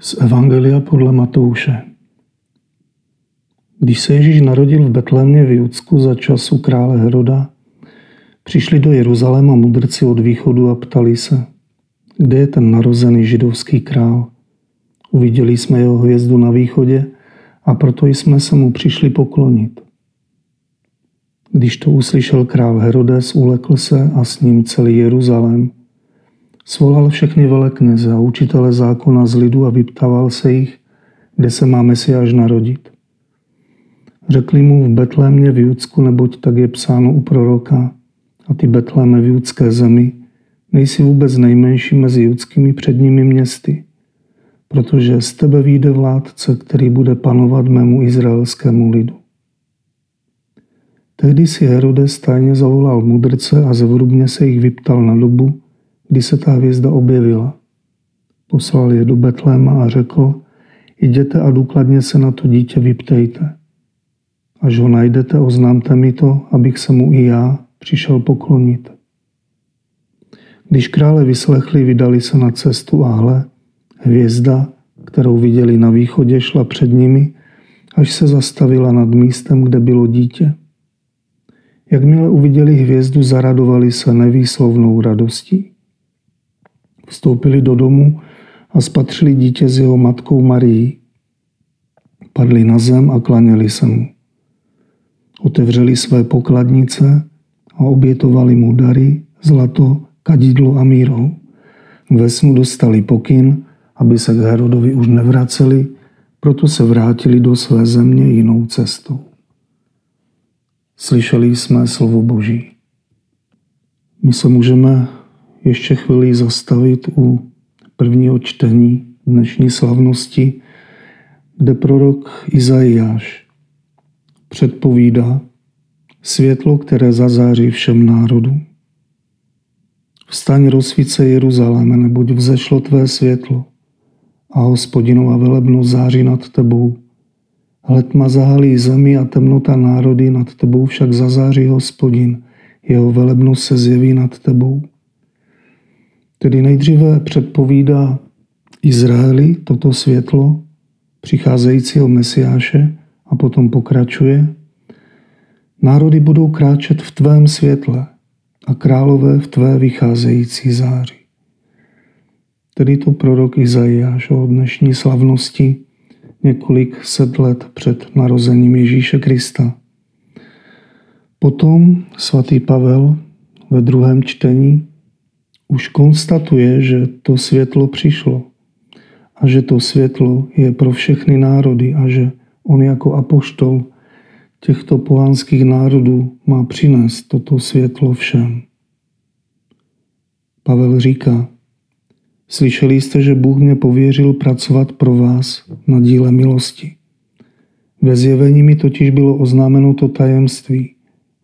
Z Evangelia podle Matouše. Když se Ježíš narodil v Betlémě v Judsku za času krále Heroda, přišli do Jeruzaléma mudrci od východu a ptali se, kde je ten narozený židovský král. Uviděli jsme jeho hvězdu na východě a proto jsme se mu přišli poklonit. Když to uslyšel král Herodes, ulekl se a s ním celý Jeruzalém Svolal všechny velekněze a učitele zákona z lidu a vyptával se jich, kde se má Mesiáš narodit. Řekli mu v Betlémě v Judsku, neboť tak je psáno u proroka, a ty Betléme v judské zemi, nejsi vůbec nejmenší mezi judskými předními městy, protože z tebe vyjde vládce, který bude panovat mému izraelskému lidu. Tehdy si Herodes tajně zavolal mudrce a zevrubně se jich vyptal na dobu, kdy se ta hvězda objevila. Poslal je do Betléma a řekl, jděte a důkladně se na to dítě vyptejte. Až ho najdete, oznámte mi to, abych se mu i já přišel poklonit. Když krále vyslechli, vydali se na cestu a hle, hvězda, kterou viděli na východě, šla před nimi, až se zastavila nad místem, kde bylo dítě. Jakmile uviděli hvězdu, zaradovali se nevýslovnou radostí. Vstoupili do domu a spatřili dítě s jeho matkou Marií. Padli na zem a klaněli se mu. Otevřeli své pokladnice a obětovali mu dary, zlato, kadidlo a mírou. Ve snu dostali pokyn, aby se k Herodovi už nevraceli, proto se vrátili do své země jinou cestou. Slyšeli jsme slovo Boží. My se můžeme ještě chvíli zastavit u prvního čtení dnešní slavnosti, kde prorok Izajáš předpovídá světlo, které zazáří všem národům. Vstaň rozsvíce Jeruzaléme, neboť vzešlo tvé světlo a hospodinova velebnost září nad tebou. Hle tma zahalí zemi a temnota národy, nad tebou však zazáří hospodin, jeho velebnost se zjeví nad tebou. Tedy nejdříve předpovídá Izraeli toto světlo přicházejícího Mesiáše a potom pokračuje. Národy budou kráčet v tvém světle a králové v tvé vycházející záři. Tedy to prorok Izajáš o dnešní slavnosti několik set let před narozením Ježíše Krista. Potom svatý Pavel ve druhém čtení už konstatuje, že to světlo přišlo a že to světlo je pro všechny národy a že on jako apoštol těchto pohanských národů má přinést toto světlo všem. Pavel říká, slyšeli jste, že Bůh mě pověřil pracovat pro vás na díle milosti. Ve zjevení mi totiž bylo oznámeno to tajemství.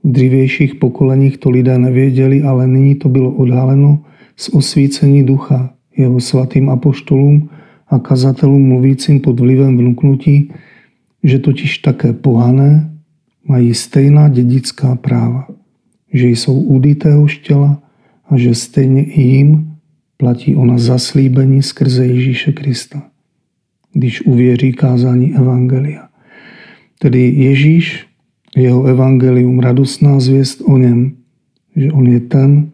V dřívějších pokoleních to lidé nevěděli, ale nyní to bylo odhaleno z osvícení ducha, jeho svatým apoštolům a kazatelům mluvícím pod vlivem vnuknutí, že totiž také pohané mají stejná dědická práva, že jsou údy téhož a že stejně i jim platí ona zaslíbení skrze Ježíše Krista, když uvěří kázání Evangelia. Tedy Ježíš, jeho evangelium, radostná zvěst o něm, že on je ten,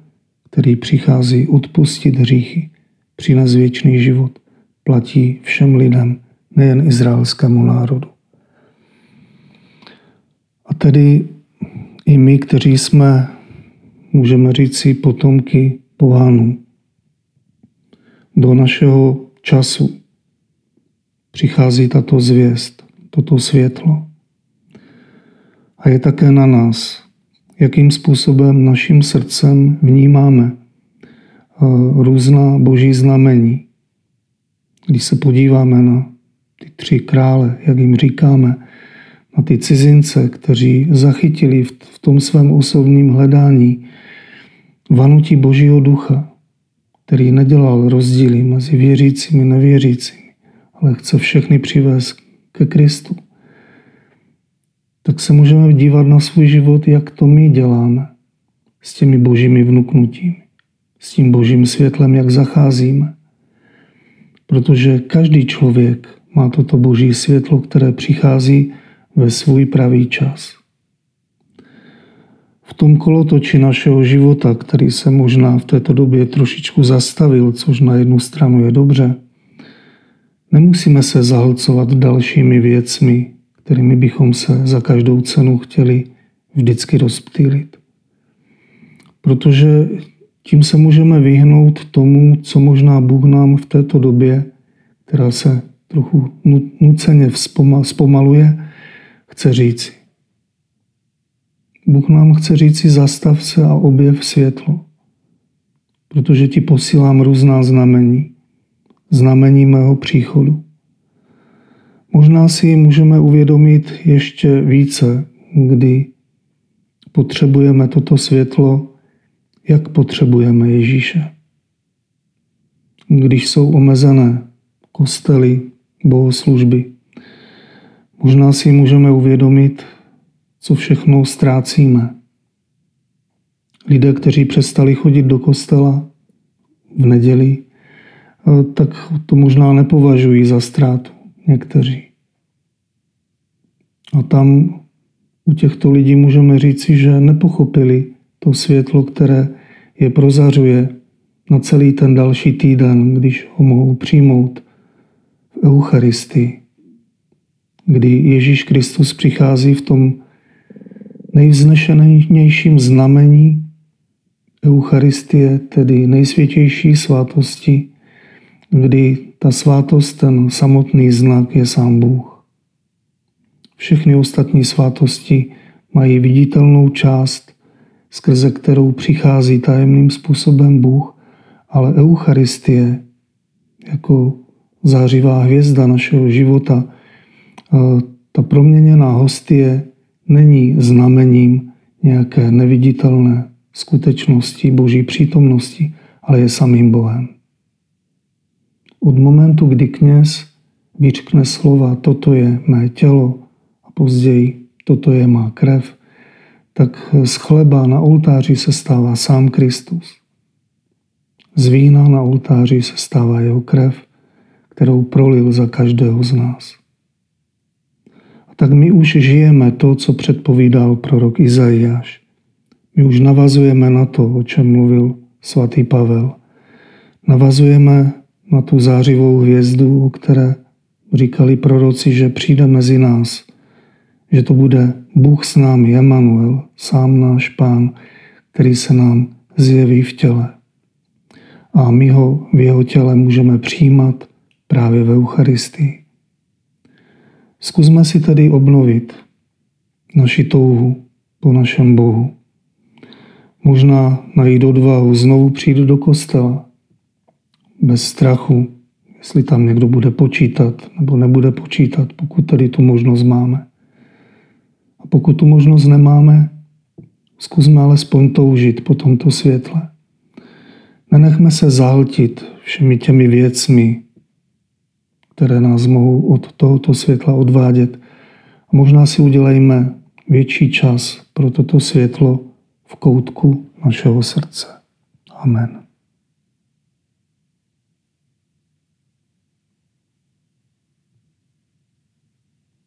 který přichází odpustit hříchy, přines věčný život, platí všem lidem, nejen izraelskému národu. A tedy i my, kteří jsme, můžeme říci, potomky pohánů, do našeho času přichází tato zvěst, toto světlo. A je také na nás, jakým způsobem naším srdcem vnímáme eh, různá boží znamení. Když se podíváme na ty tři krále, jak jim říkáme, na ty cizince, kteří zachytili v tom svém osobním hledání vanutí Božího ducha, který nedělal rozdíly mezi věřícími a nevěřícími, ale chce všechny přivést ke Kristu tak se můžeme dívat na svůj život, jak to my děláme s těmi božími vnuknutími, s tím božím světlem, jak zacházíme. protože každý člověk má toto boží světlo, které přichází ve svůj pravý čas. V tom kolotoči našeho života, který se možná v této době trošičku zastavil, což na jednu stranu je dobře, nemusíme se zahlcovat dalšími věcmi, kterými bychom se za každou cenu chtěli vždycky rozptýlit. Protože tím se můžeme vyhnout tomu, co možná Bůh nám v této době, která se trochu nuceně zpomaluje, chce říci. Bůh nám chce říci zastav se a objev světlo, protože ti posílám různá znamení, znamení mého příchodu. Možná si můžeme uvědomit ještě více, kdy potřebujeme toto světlo, jak potřebujeme Ježíše. Když jsou omezené kostely, bohoslužby, možná si můžeme uvědomit, co všechno ztrácíme. Lidé, kteří přestali chodit do kostela v neděli, eh, tak to možná nepovažují za ztrátu někteří. A tam u těchto lidí můžeme říci, že nepochopili to světlo, které je prozařuje na celý ten další týden, když ho mohou přijmout v Eucharistii, kdy Ježíš Kristus přichází v tom nejvznešenějším znamení Eucharistie, tedy nejsvětější svátosti, kdy ta svátost, ten samotný znak je sám Bůh. Všechny ostatní svátosti mají viditelnou část, skrze kterou přichází tajemným způsobem Bůh, ale Eucharistie jako zářivá hvězda našeho života, ta proměněná hostie není znamením nějaké neviditelné skutečnosti Boží přítomnosti, ale je samým Bohem. Od momentu, kdy kněz vyřkne slova toto je mé tělo a později toto je má krev, tak z chleba na oltáři se stává sám Kristus. Z vína na oltáři se stává jeho krev, kterou prolil za každého z nás tak my už žijeme to, co předpovídal prorok Izajáš. My už navazujeme na to, o čem mluvil svatý Pavel. Navazujeme na tu zářivou hvězdu, o které říkali proroci, že přijde mezi nás, že to bude Bůh s námi, Emanuel, sám náš Pán, který se nám zjeví v těle. A my ho v jeho těle můžeme přijímat právě ve Eucharistii. Zkusme si tedy obnovit naši touhu po našem Bohu. Možná najít odvahu znovu přijít do kostela bez strachu, jestli tam někdo bude počítat nebo nebude počítat, pokud tady tu možnost máme. A pokud tu možnost nemáme, zkusme alespoň toužit po tomto světle. Nenechme se zahltit všemi těmi věcmi, které nás mohou od tohoto světla odvádět. A možná si udělejme větší čas pro toto světlo v koutku našeho srdce. Amen.